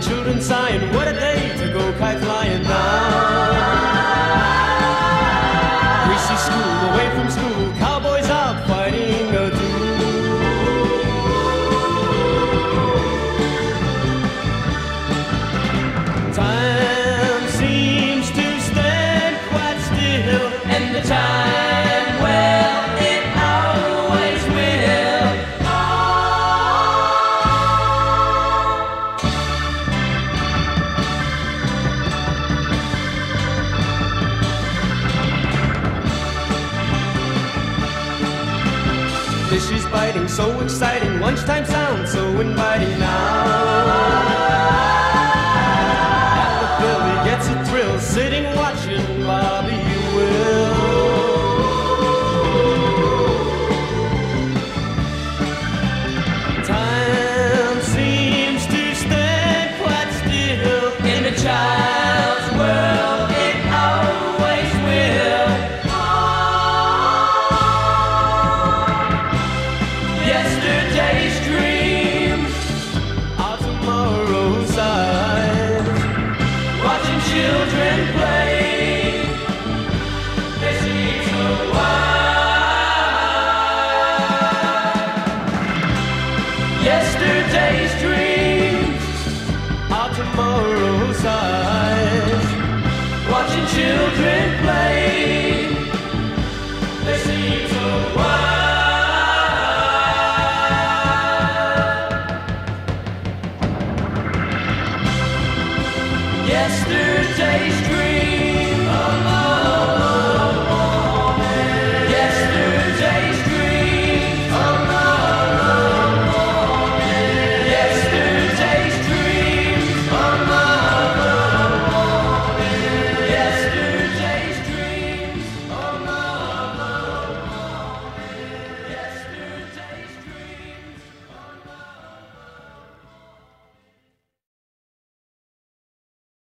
children sighing, what a day to go kite flying now. Greasy school, away from school, cowboys out fighting a duel. Time seems to stand quite still, and the time, Fish is biting, so exciting. Lunchtime sounds so inviting now. Papa Billy gets a thrill sitting yesterday's dreams are tomorrow's eyes. Watching children play, they seem so wild. Yesterday's dream. Oh, oh.